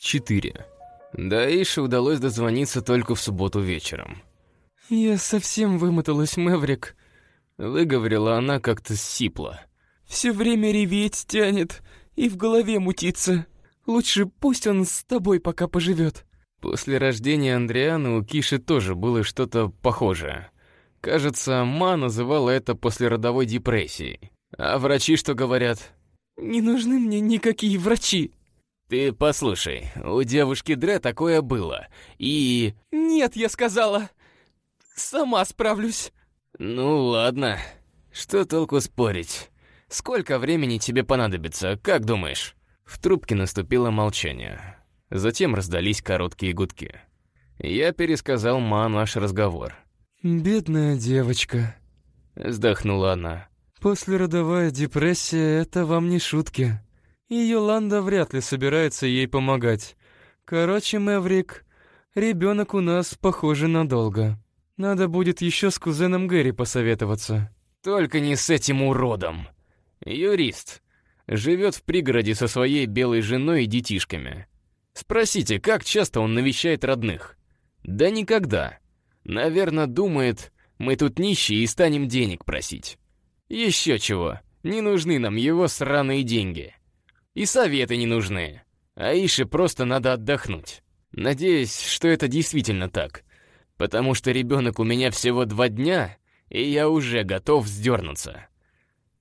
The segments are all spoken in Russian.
4. До Аиши удалось дозвониться только в субботу вечером. «Я совсем вымоталась, Мэврик», — выговорила она как-то сипло. «Все время реветь тянет и в голове мутится. Лучше пусть он с тобой пока поживет». После рождения Андриана у Киши тоже было что-то похожее. Кажется, Ма называла это послеродовой депрессией. А врачи что говорят? «Не нужны мне никакие врачи», «Ты послушай, у девушки Дре такое было, и...» «Нет, я сказала! Сама справлюсь!» «Ну ладно. Что толку спорить? Сколько времени тебе понадобится, как думаешь?» В трубке наступило молчание. Затем раздались короткие гудки. Я пересказал Ма наш разговор. «Бедная девочка», — вздохнула она. «Послеродовая депрессия — это вам не шутки» и Йоланда вряд ли собирается ей помогать. Короче, Мэврик, ребенок у нас, похоже, надолго. Надо будет еще с кузеном Гэри посоветоваться. Только не с этим уродом. Юрист. Живет в пригороде со своей белой женой и детишками. Спросите, как часто он навещает родных? Да никогда. Наверное, думает, мы тут нищие и станем денег просить. Еще чего, не нужны нам его сраные деньги. И советы не нужны. Аише просто надо отдохнуть. Надеюсь, что это действительно так. Потому что ребенок у меня всего два дня, и я уже готов вздернуться.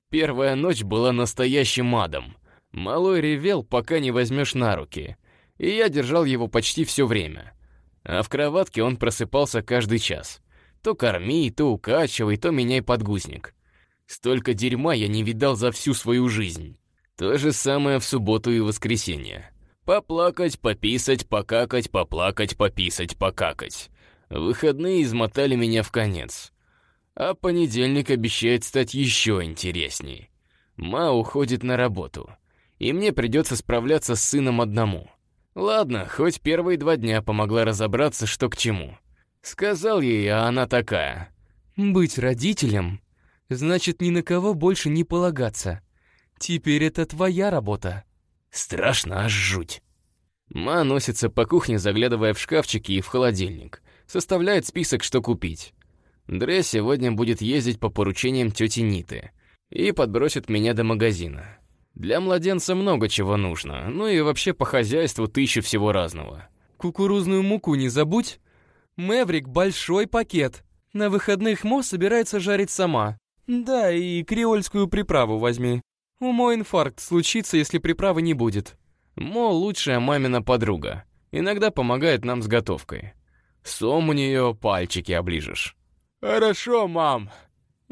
Первая ночь была настоящим адом. Малой ревел, пока не возьмешь на руки. И я держал его почти все время. А в кроватке он просыпался каждый час. То корми, то укачивай, то меняй подгузник. Столько дерьма я не видал за всю свою жизнь. То же самое в субботу и воскресенье. Поплакать, пописать, покакать, поплакать, пописать, покакать. Выходные измотали меня в конец. А понедельник обещает стать еще интересней. Ма уходит на работу, и мне придется справляться с сыном одному. Ладно, хоть первые два дня помогла разобраться, что к чему. Сказал ей, а она такая. «Быть родителем значит ни на кого больше не полагаться. Теперь это твоя работа. Страшно аж жуть. Ма носится по кухне, заглядывая в шкафчики и в холодильник. Составляет список, что купить. Дре сегодня будет ездить по поручениям тети Ниты и подбросит меня до магазина. Для младенца много чего нужно, ну и вообще по хозяйству тысячу всего разного. Кукурузную муку не забудь. Мэврик — большой пакет. На выходных Мо собирается жарить сама. Да, и креольскую приправу возьми. У мой инфаркт случится, если приправы не будет. Мо лучшая мамина подруга. Иногда помогает нам с готовкой. Сом у нее пальчики оближешь. «Хорошо, мам!»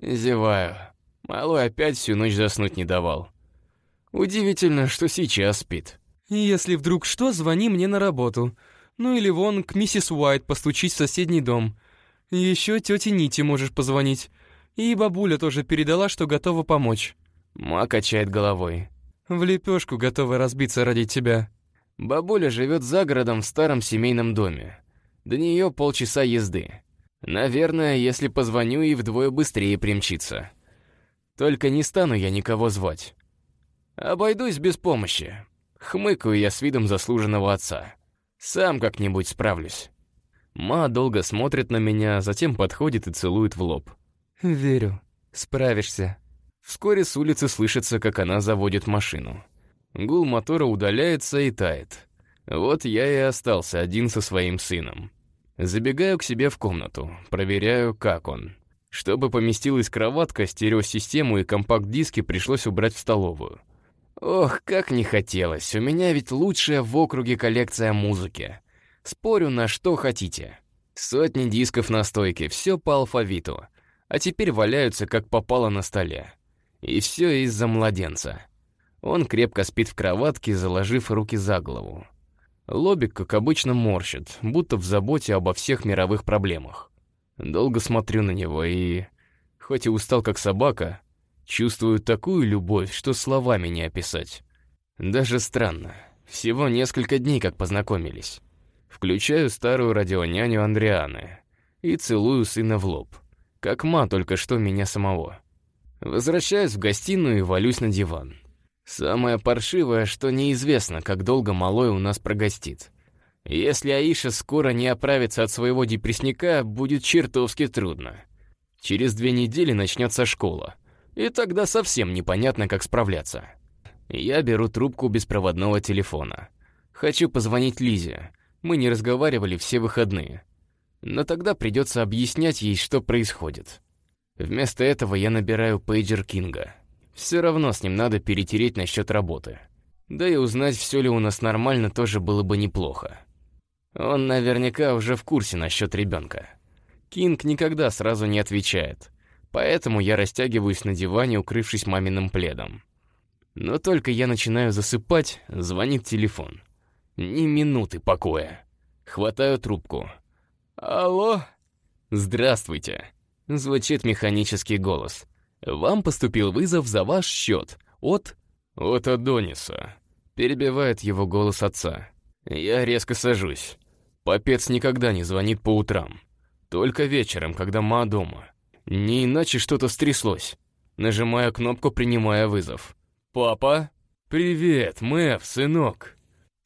Зеваю. Малой опять всю ночь заснуть не давал. Удивительно, что сейчас спит. «Если вдруг что, звони мне на работу. Ну или вон к миссис Уайт постучить в соседний дом. Еще тете Нити можешь позвонить. И бабуля тоже передала, что готова помочь». Ма качает головой. «В лепешку готовы разбиться ради тебя». Бабуля живет за городом в старом семейном доме. До нее полчаса езды. Наверное, если позвоню, и вдвое быстрее примчится. Только не стану я никого звать. Обойдусь без помощи. Хмыкаю я с видом заслуженного отца. Сам как-нибудь справлюсь. Ма долго смотрит на меня, затем подходит и целует в лоб. «Верю, справишься». Вскоре с улицы слышится, как она заводит машину. Гул мотора удаляется и тает. Вот я и остался один со своим сыном. Забегаю к себе в комнату, проверяю, как он. Чтобы поместилась кроватка, стереосистему и компакт-диски пришлось убрать в столовую. Ох, как не хотелось, у меня ведь лучшая в округе коллекция музыки. Спорю на что хотите. Сотни дисков на стойке, все по алфавиту. А теперь валяются, как попало на столе. И все из-за младенца. Он крепко спит в кроватке, заложив руки за голову. Лобик, как обычно, морщит, будто в заботе обо всех мировых проблемах. Долго смотрю на него и, хоть и устал как собака, чувствую такую любовь, что словами не описать. Даже странно. Всего несколько дней, как познакомились. Включаю старую радионяню Андрианы и целую сына в лоб, как ма только что меня самого. Возвращаюсь в гостиную и валюсь на диван. Самое паршивое, что неизвестно, как долго малой у нас прогостит. Если Аиша скоро не оправится от своего депрессника, будет чертовски трудно. Через две недели начнется школа, и тогда совсем непонятно, как справляться. Я беру трубку беспроводного телефона. Хочу позвонить Лизе. Мы не разговаривали все выходные. Но тогда придется объяснять ей, что происходит. Вместо этого я набираю пейджер Кинга. Все равно с ним надо перетереть насчет работы. Да и узнать, все ли у нас нормально, тоже было бы неплохо. Он наверняка уже в курсе насчет ребенка. Кинг никогда сразу не отвечает, поэтому я растягиваюсь на диване, укрывшись маминым пледом. Но только я начинаю засыпать, звонит телефон. Ни минуты покоя. Хватаю трубку. «Алло?» «Здравствуйте», — звучит механический голос. «Вам поступил вызов за ваш счет от...» «От Адониса», — перебивает его голос отца. Я резко сажусь. Попец никогда не звонит по утрам. Только вечером, когда ма дома. Не иначе что-то стряслось. Нажимаю кнопку, принимая вызов. «Папа?» «Привет, Мэв, сынок!»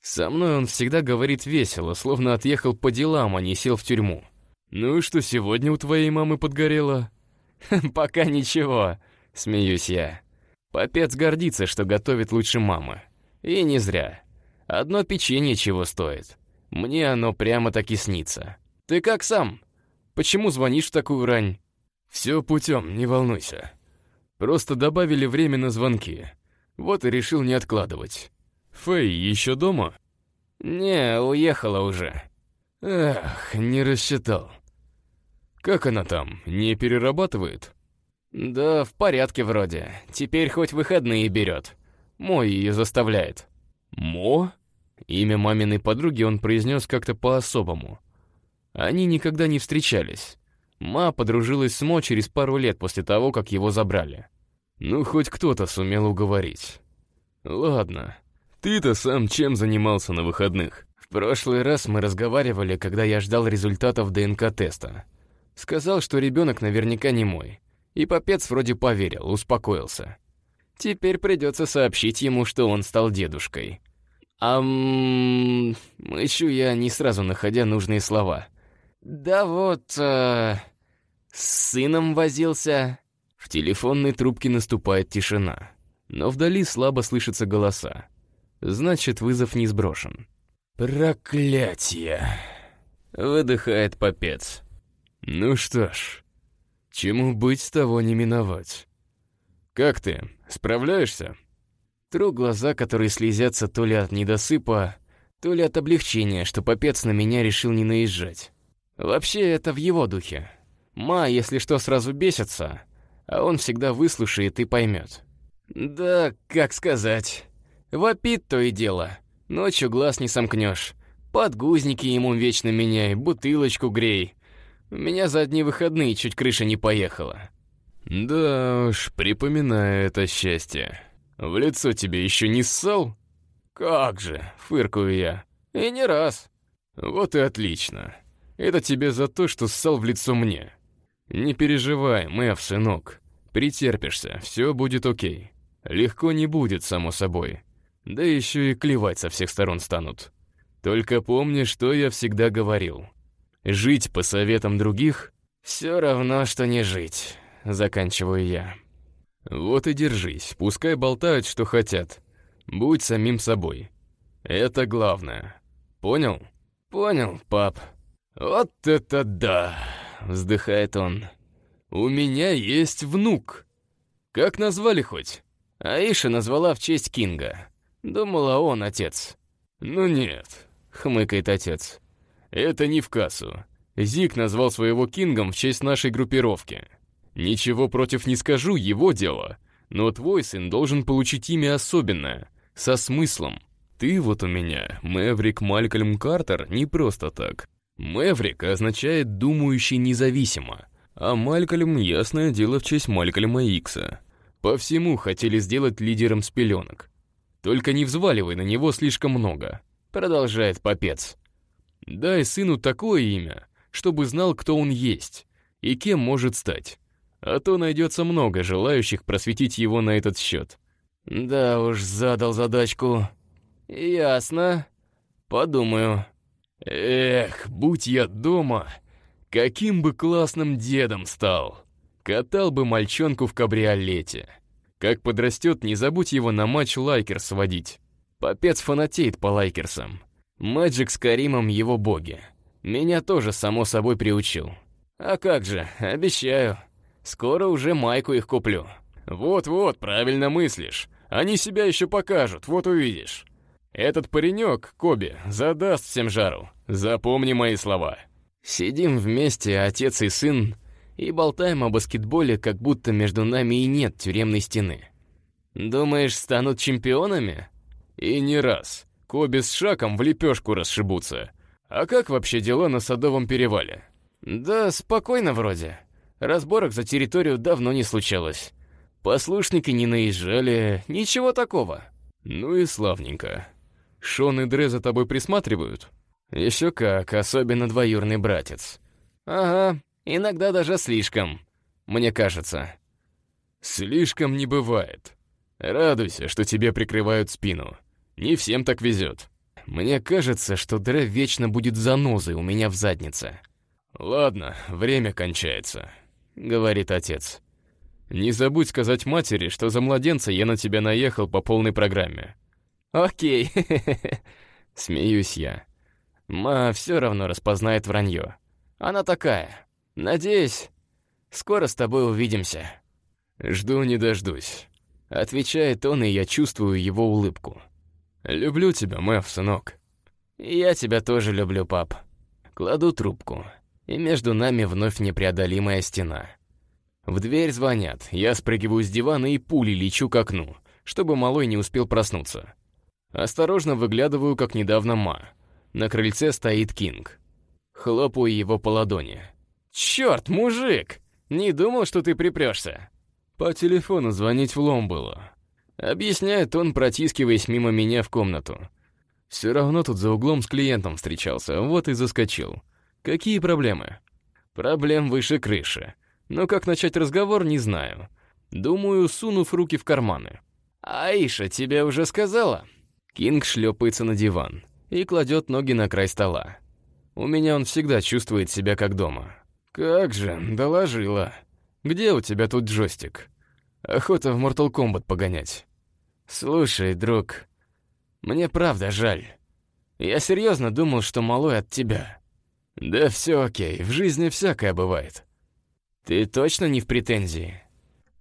Со мной он всегда говорит весело, словно отъехал по делам, а не сел в тюрьму. «Ну и что сегодня у твоей мамы подгорело?» «Пока ничего», — смеюсь я. Попец гордится, что готовит лучше мамы. И не зря. Одно печенье чего стоит. Мне оно прямо-таки снится. Ты как сам? Почему звонишь в такую рань? Все путем, не волнуйся. Просто добавили время на звонки. Вот и решил не откладывать. Фэй еще дома? Не, уехала уже. Эх, не рассчитал. Как она там, не перерабатывает? Да, в порядке вроде. Теперь хоть выходные берет. Мой ее заставляет. Мо? Имя маминой подруги он произнес как-то по-особому. Они никогда не встречались. Ма подружилась с Мо через пару лет после того, как его забрали. Ну, хоть кто-то сумел уговорить. Ладно. Ты-то сам чем занимался на выходных? В прошлый раз мы разговаривали, когда я ждал результатов ДНК-теста. Сказал, что ребенок наверняка не мой. И попец вроде поверил, успокоился. Теперь придется сообщить ему, что он стал дедушкой. Ам... Ищу я, не сразу находя нужные слова. Да вот... Э, с сыном возился. В телефонной трубке наступает тишина. Но вдали слабо слышатся голоса. Значит, вызов не сброшен. «Проклятие!» — выдыхает попец. «Ну что ж, чему быть, того не миновать. Как ты, справляешься?» Тру глаза, которые слезятся то ли от недосыпа, то ли от облегчения, что попец на меня решил не наезжать. Вообще, это в его духе. Ма, если что, сразу бесится, а он всегда выслушает и поймет. Да, как сказать. Вопит то и дело. Ночью глаз не сомкнешь. Подгузники ему вечно меняй, бутылочку грей. У меня за одни выходные чуть крыша не поехала. Да уж, припоминаю это счастье. В лицо тебе еще не ссал? Как же, фыркаю я. И не раз. Вот и отлично. Это тебе за то, что ссал в лицо мне. Не переживай, Мэв, сынок. Претерпишься, все будет окей. Легко не будет, само собой. Да еще и клевать со всех сторон станут. Только помни, что я всегда говорил. Жить по советам других — все равно, что не жить, заканчиваю я. Вот и держись, пускай болтают, что хотят. Будь самим собой. Это главное. Понял? Понял, пап. Вот это да, вздыхает он. У меня есть внук. Как назвали хоть? Аиша назвала в честь Кинга. Думала, он отец. Ну нет, хмыкает отец. Это не в кассу. Зик назвал своего Кингом в честь нашей группировки. Ничего против не скажу, его дело. Но твой сын должен получить имя особенное, со смыслом. Ты вот у меня, Мэврик Малькольм Картер, не просто так. Мэврик означает «думающий независимо», а Малькольм, ясное дело, в честь Малькольма Икса. По всему хотели сделать лидером с пеленок. Только не взваливай на него слишком много, продолжает попец. Дай сыну такое имя, чтобы знал, кто он есть и кем может стать а то найдется много желающих просветить его на этот счет. Да уж, задал задачку. Ясно. Подумаю. Эх, будь я дома, каким бы классным дедом стал. Катал бы мальчонку в кабриолете. Как подрастет, не забудь его на матч Лайкерс водить. Попец фанатеет по Лайкерсам. Мэджик с Каримом его боги. Меня тоже, само собой, приучил. А как же, обещаю. Скоро уже майку их куплю. Вот-вот, правильно мыслишь. Они себя еще покажут, вот увидишь. Этот паренек, Коби, задаст всем жару. Запомни мои слова. Сидим вместе, отец и сын, и болтаем о баскетболе, как будто между нами и нет тюремной стены. Думаешь, станут чемпионами? И не раз. Коби с Шаком в лепешку расшибутся. А как вообще дела на Садовом перевале? Да спокойно вроде. Разборок за территорию давно не случалось. Послушники не наезжали, ничего такого. Ну и славненько. Шон и Дре за тобой присматривают? Еще как, особенно двоюрный братец. Ага, иногда даже слишком, мне кажется. Слишком не бывает. Радуйся, что тебе прикрывают спину. Не всем так везет. Мне кажется, что Дре вечно будет занозой у меня в заднице. «Ладно, время кончается», — говорит отец. «Не забудь сказать матери, что за младенца я на тебя наехал по полной программе». «Окей», — смеюсь я. Ма все равно распознает вранье. Она такая. Надеюсь, скоро с тобой увидимся. Жду не дождусь. Отвечает он, и я чувствую его улыбку. «Люблю тебя, Мэв, сынок». «Я тебя тоже люблю, пап». Кладу трубку, и между нами вновь непреодолимая стена. В дверь звонят, я спрыгиваю с дивана и пулей лечу к окну, чтобы малой не успел проснуться. Осторожно выглядываю, как недавно Ма. На крыльце стоит Кинг. Хлопаю его по ладони. «Черт, мужик! Не думал, что ты припрешься!» По телефону звонить в лом было. Объясняет он, протискиваясь мимо меня в комнату. Все равно тут за углом с клиентом встречался, вот и заскочил. Какие проблемы? Проблем выше крыши. Но как начать разговор, не знаю. Думаю, сунув руки в карманы. «Аиша тебе уже сказала?» Кинг шлепается на диван и кладет ноги на край стола. У меня он всегда чувствует себя как дома. «Как же, доложила. Где у тебя тут джойстик? Охота в Mortal Kombat погонять». «Слушай, друг, мне правда жаль. Я серьезно думал, что малой от тебя». «Да все окей, в жизни всякое бывает». «Ты точно не в претензии?»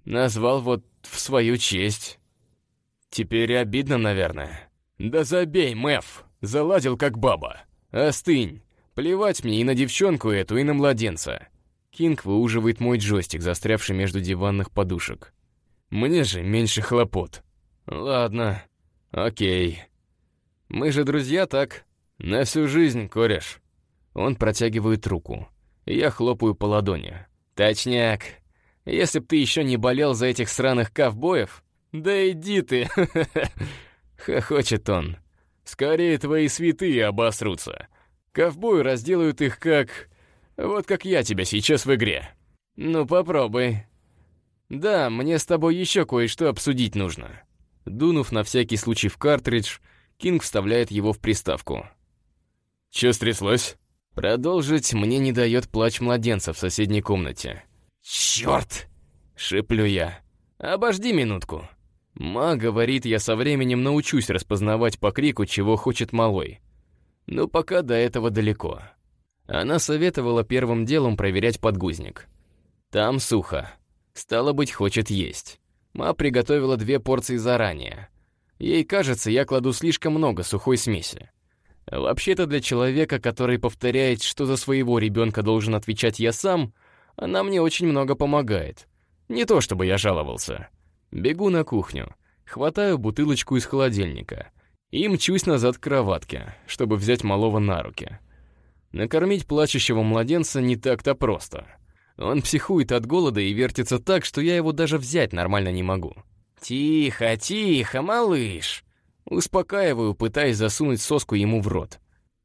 «Назвал вот в свою честь». «Теперь обидно, наверное». «Да забей, Мэв, заладил как баба. Остынь. Плевать мне и на девчонку эту, и на младенца». Кинг выуживает мой джойстик, застрявший между диванных подушек. «Мне же меньше хлопот». «Ладно, окей. Мы же друзья, так? На всю жизнь, кореш». Он протягивает руку. Я хлопаю по ладони. «Точняк. Если б ты еще не болел за этих сраных ковбоев...» «Да иди ты!» Хохочет он. «Скорее твои святые обосрутся. Ковбои разделают их как... Вот как я тебя сейчас в игре». «Ну, попробуй». «Да, мне с тобой еще кое-что обсудить нужно». Дунув на всякий случай в картридж, Кинг вставляет его в приставку. «Чё стряслось?» Продолжить мне не дает плач младенца в соседней комнате. «Чёрт!» — шиплю я. «Обожди минутку». Ма говорит, я со временем научусь распознавать по крику, чего хочет малой. Но пока до этого далеко. Она советовала первым делом проверять подгузник. Там сухо. Стало быть, хочет есть. Ма приготовила две порции заранее. Ей кажется, я кладу слишком много сухой смеси. Вообще-то для человека, который повторяет, что за своего ребенка должен отвечать я сам, она мне очень много помогает. Не то чтобы я жаловался. Бегу на кухню, хватаю бутылочку из холодильника и мчусь назад к кроватке, чтобы взять малого на руки. Накормить плачущего младенца не так-то просто. Он психует от голода и вертится так, что я его даже взять нормально не могу. «Тихо, тихо, малыш!» Успокаиваю, пытаясь засунуть соску ему в рот.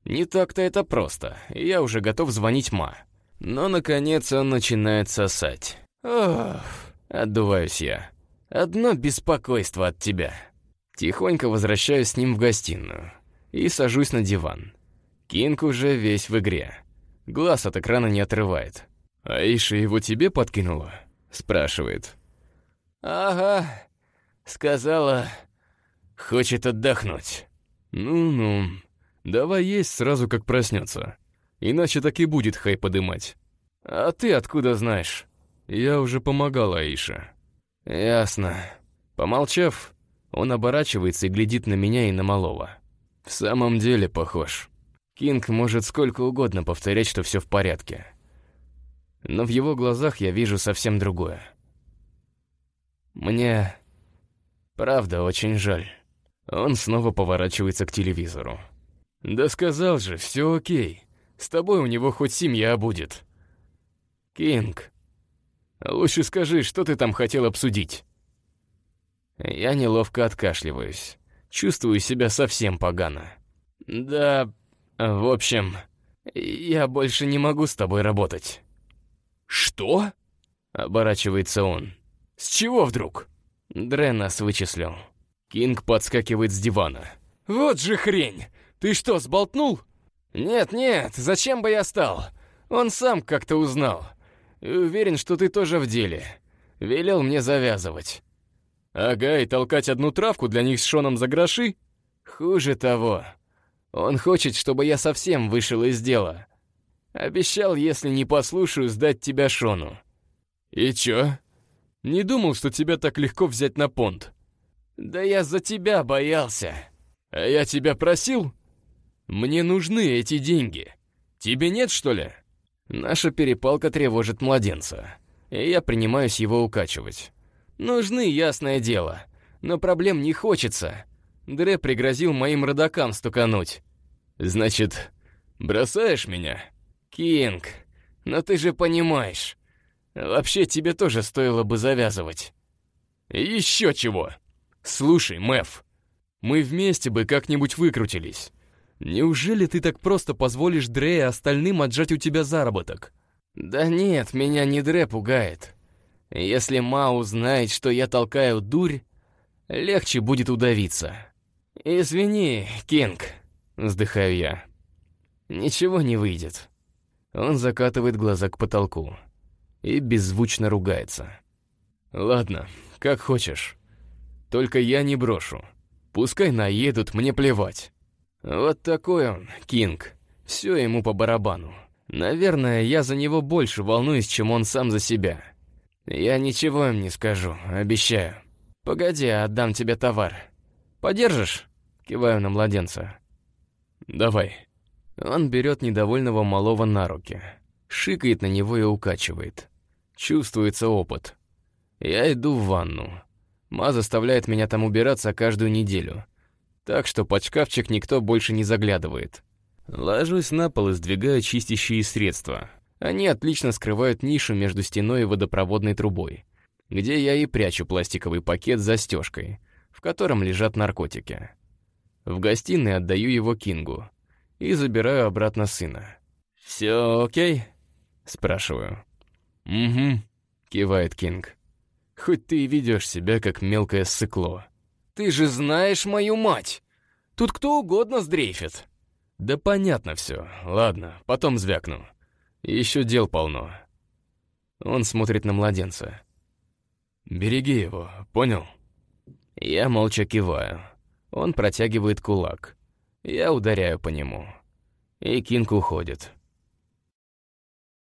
Не так-то это просто, я уже готов звонить Ма. Но, наконец, он начинает сосать. Ох, отдуваюсь я. Одно беспокойство от тебя. Тихонько возвращаюсь с ним в гостиную и сажусь на диван. Кинг уже весь в игре. Глаз от экрана не отрывает. «Аиша его тебе подкинула?» — спрашивает. «Ага», — сказала, хочет отдохнуть. «Ну-ну, давай есть сразу, как проснется. Иначе так и будет хай подымать. А ты откуда знаешь?» «Я уже помогал Аише». «Ясно». Помолчав, он оборачивается и глядит на меня и на малого. «В самом деле похож. Кинг может сколько угодно повторять, что все в порядке. Но в его глазах я вижу совсем другое. Мне, правда, очень жаль». Он снова поворачивается к телевизору. «Да сказал же, все окей. С тобой у него хоть семья будет». «Кинг, лучше скажи, что ты там хотел обсудить?» Я неловко откашливаюсь. Чувствую себя совсем погано. «Да, в общем, я больше не могу с тобой работать». «Что?» — оборачивается он. «С чего вдруг?» Дрен нас вычислил. Кинг подскакивает с дивана. «Вот же хрень! Ты что, сболтнул?» «Нет-нет, зачем бы я стал? Он сам как-то узнал. И уверен, что ты тоже в деле. Велел мне завязывать». «Ага, и толкать одну травку для них с Шоном за гроши?» «Хуже того. Он хочет, чтобы я совсем вышел из дела. Обещал, если не послушаю, сдать тебя Шону». «И чё? Не думал, что тебя так легко взять на понт?» «Да я за тебя боялся». «А я тебя просил?» «Мне нужны эти деньги. Тебе нет, что ли?» Наша перепалка тревожит младенца, и я принимаюсь его укачивать. Нужны, ясное дело, но проблем не хочется. Дре пригрозил моим родакам стукануть. «Значит, бросаешь меня?» «Кинг, но ты же понимаешь. Вообще, тебе тоже стоило бы завязывать». «Еще чего!» «Слушай, Мэв, мы вместе бы как-нибудь выкрутились. Неужели ты так просто позволишь Дре и остальным отжать у тебя заработок?» «Да нет, меня не Дре пугает. Если Ма узнает, что я толкаю дурь, легче будет удавиться». «Извини, Кинг», — вздыхаю я. «Ничего не выйдет». Он закатывает глаза к потолку и беззвучно ругается. «Ладно, как хочешь. Только я не брошу. Пускай наедут, мне плевать. Вот такой он, Кинг. Все ему по барабану. Наверное, я за него больше волнуюсь, чем он сам за себя. Я ничего им не скажу, обещаю. Погоди, отдам тебе товар. Подержишь? Киваю на младенца. Давай. Он берет недовольного малого на руки, шикает на него и укачивает. Чувствуется опыт. Я иду в ванну. Ма заставляет меня там убираться каждую неделю. Так что под шкафчик никто больше не заглядывает. Ложусь на пол и сдвигаю чистящие средства. Они отлично скрывают нишу между стеной и водопроводной трубой, где я и прячу пластиковый пакет с застежкой, в котором лежат наркотики. В гостиной отдаю его Кингу и забираю обратно сына. «Все окей?» — спрашиваю. «Угу», — кивает Кинг. Хоть ты и ведешь себя, как мелкое сыкло. Ты же знаешь мою мать! Тут кто угодно сдрейфит. Да понятно все. Ладно, потом звякну. Еще дел полно. Он смотрит на младенца. «Береги его, понял?» Я молча киваю. Он протягивает кулак. Я ударяю по нему. И Кинг уходит.